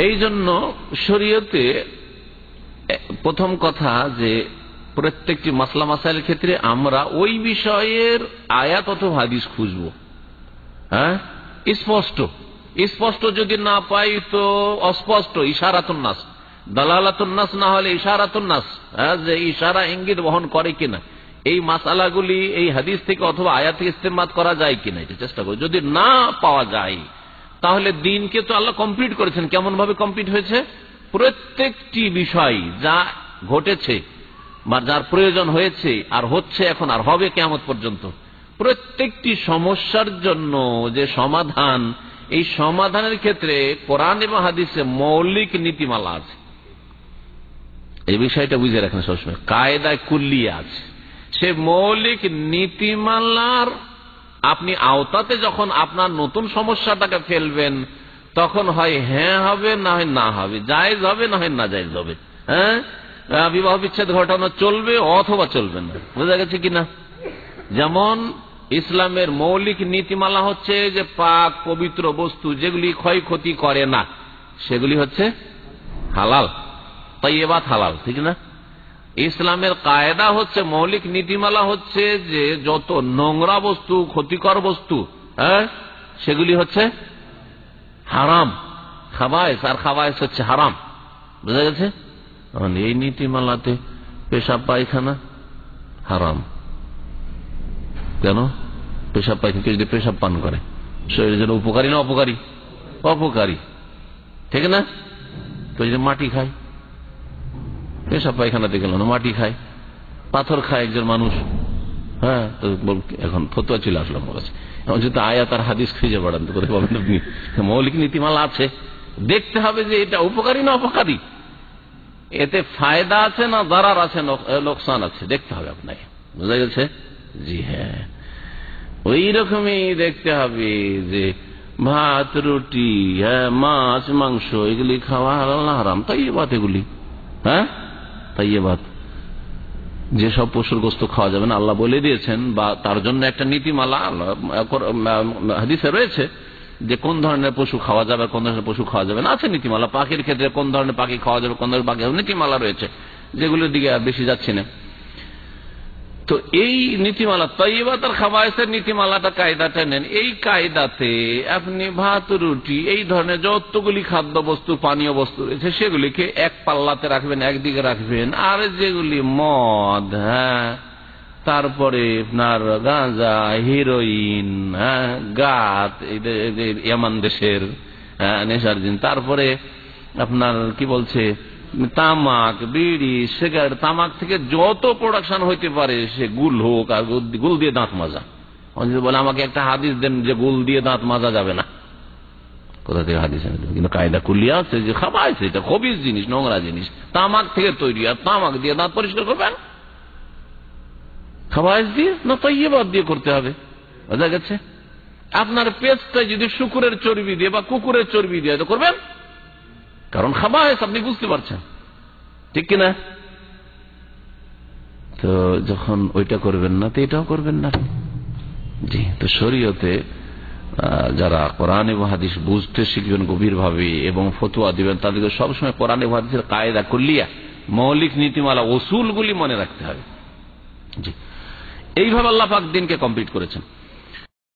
এই জন্য শরীয়তে প্রথম কথা যে প্রত্যেকটি মাসলা মাসাইলের ক্ষেত্রে আমরা ওই বিষয়ের আয়াত অথবা হাদিস খুঁজব। হ্যাঁ? স্পষ্ট। স্পষ্ট যদি না পাই তো অস্পষ্ট ইশারাতুন্নাস দালালাতুন্নাস না হলে ইশারাতুন্নাস হ্যাঁ? যে ইশারা ইঙ্গিত বহন করে কিনা। এই মাসালাগুলি এই হাদিস থেকে অথবা আয়াত থেকে ইস্তেমাত করা যায় কিনা, এটা চেষ্টা করি। যদি না পাওয়া যায় তাহলে দিনকে তো আল্লাহ কমপ্লিট করেছেন। কেমন ভাবে কমপ্লিট হয়েছে? প্রত্যেকটি বিষয় যা ঘটেছে বা যার প্রয়োজন হয়েছে আর হচ্ছে এখন আর হবে কেমন পর্যন্ত, প্রত্যেকটি সমস্যার জন্য যে সমাধান, এই সমাধানের ক্ষেত্রে কোরআন এবং হাদিসে মৌলিক নীতিমালা আছে। এই বিষয়টা বুঝে রাখেন সবসময়। কায়দায় কুল্লিয়ে আছে। সে মৌলিক নীতিমালার আপনি আওতাতে যখন আপনার নতুন সমস্যাটাকে ফেলবেন, তখন হয় হ্যাঁ হবে, না হয় না হবে, জায়জ হবে, না হয় না জায়জ হবে। হ্যাঁ? বিবাহ বিচ্ছেদ ঘটানো চলবে অথবা চলবে না। বোঝা গেছে কিনা যেমন ইসলামের মৌলিক নীতিমালা হচ্ছে যে পাক, পবিত্র বস্তু যেগুলি ক্ষয়ক্ষতি করে না, সেগুলি হচ্ছে হালাল তাই এবার হালাল, ঠিক না? ইসলামের কায়দা হচ্ছে, মৌলিক নীতিমালা হচ্ছে যে যত নোংরা বস্তু, ক্ষতিকর বস্তু হ্যাঁ সেগুলি হচ্ছে হারাম। খাবায়স, আর খাবায়স হচ্ছে হারাম। বুঝা গেছে? এই নীতিমালাতে পেশাব পায়খানা হারাম। কেন? পেশাব পায়খানা, কেউ যদি পেশাব পান করে, শরীরের জন্য উপকারী না অপকারী? অপকারী। ঠিক না? তো যদি মাটি খায় পেশাব পায়খানাতে গেল না মাটি খায়, পাথর খায় একজন মানুষ। হ্যাঁ এখন ফতুয়া চলে আসলো আমার কাছে। এখন যদি আয়া তার হাদিস খুঁজে বেড়ান কোথায় পাবেন আপনি মৌলিক নীতিমালা আছে। দেখতে হবে যে এটা উপকারী না অপকারী। এতে ফায়দা আছে না দারার আছে লোকসান আছে, দেখতে হবে আপনাকে। বোঝা গেছে? জি হ্যাঁ। ওই রকমই দেখতে হবে যে ভাত, রুটি হ্যাঁ মাছ, মাংস, এগুলি খাওয়া হারাম? তাই বাত এগুলি। হ্যাঁ? তাই বাত যেসব পশুর গোস্ত খাওয়া যাবে না, আল্লাহ বলে দিয়েছেন, বা তার জন্য একটা নীতিমালা হাদিসে রয়েছে যে কোন ধরনের পশু খাওয়া যাবে, কোন ধরনের পশু খাওয়া যাবে না, আছে নীতিমালা। পাখির ক্ষেত্রে কোন ধরনের পাখি খাওয়া যাবে, কোন ধরনের পাখি নীতিমালা রয়েছে, যেগুলোর দিকে বেশি যাচ্ছি না। তো এই নীতিমালা তৈবাতার খাবায়সের নীতিমালাটা কায়দাটা নেন। এই কায়দাতে আপনি ভাত, রুটি, এই ধরনের যতগুলি খাদ্য বস্তু পানীয় বস্তু রয়েছে, সেগুলিকে এক পাল্লাতে রাখবেন, একদিকে রাখবেন। আর যেগুলি মদ হ্যাঁ তারপরে আপনার গাঁজা, হিরোইন হ্যাঁ গাত ইয়ামান দেশের নেশার দিন তারপরে আপনার কি বলছে তামাক, বিড়ি, সিগারেট, তামাক থেকে যত প্রোডাকশন হইতে পারে, সে গুল হোক আর গুল দিয়ে দাঁত মাজা। বলে, আমাকে একটা হাদিস দেন যে গুল দিয়ে দাঁত মাজা যাবে না। কোথা থেকে হাদিস কিন্তু কায়দা কুলিয়া আছে যে জিনিস, নোংরা জিনিস। তামাক থেকে তৈরি, আর তামাক দিয়ে দাঁত পরিষ্কার করবেন? দিয়ে না তৈবাদ দিয়ে করতে হবে? বোঝা গেছে? আপনার পেস্টটা যদি শুকুরের চর্বি দিয়ে বা কুকুরের চর্বি দিয়ে করবেন? কারণ খাবাইশ আপনি বুঝতে পারছেন। ঠিক কিনা? তো যখন ওইটা করবেন না, তো এটাও করবেন না। জি, তো শরীয়তে যারা কোরআন এবং হাদিস বুঝতে শিখবেন গভীর ভাবে এবং ফতুয়া দিবেন, তাদেরকে সবসময় কোরআন এবং হাদিসের কায়দা করলিয়া মৌলিক নীতিমালা ওসুলগুলি মনে রাখতে হবে। জি। এইভাবে আল্লাহ পাক দিনকে কমপ্লিট করেছেন।